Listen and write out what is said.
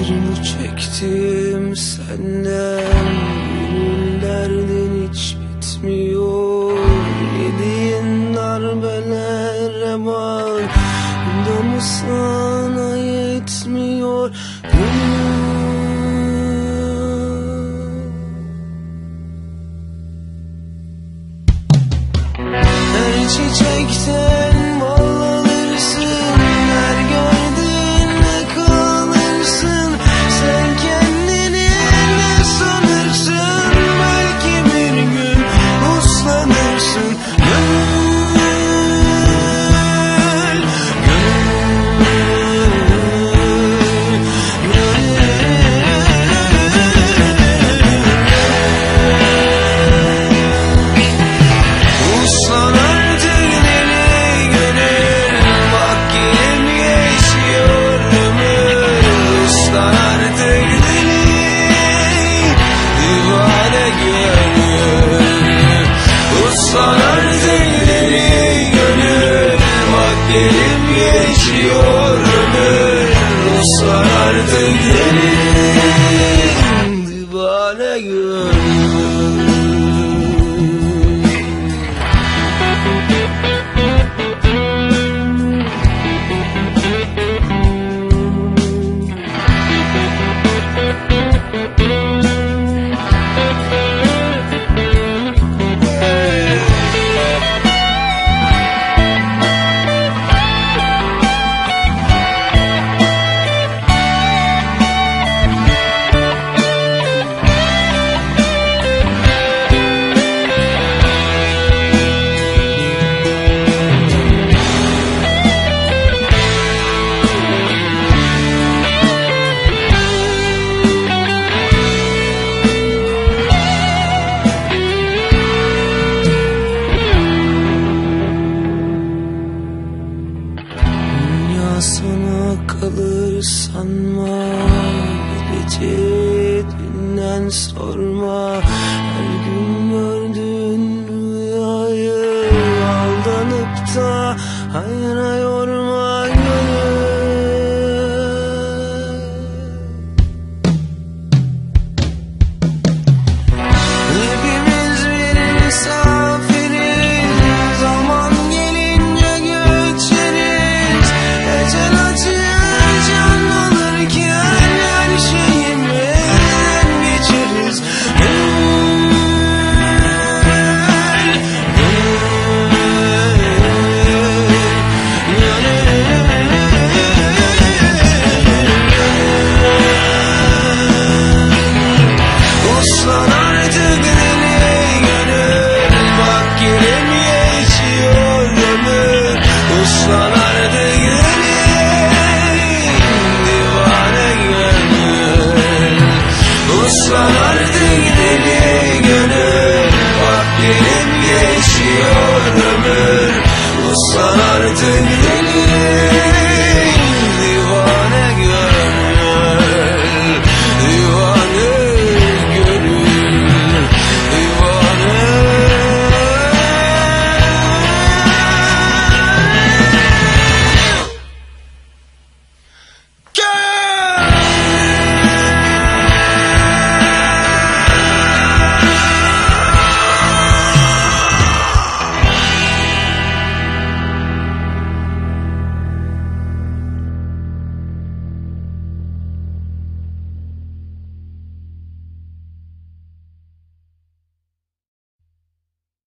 Ayrı çektim senden. Gönül derdin hiç bitmiyor. Yediğin darbelere bak. Da mı sana yetmiyor? Gönül Her çiçekte Silencio sana kalır sanma Gece dünden sorma. Her gün sardı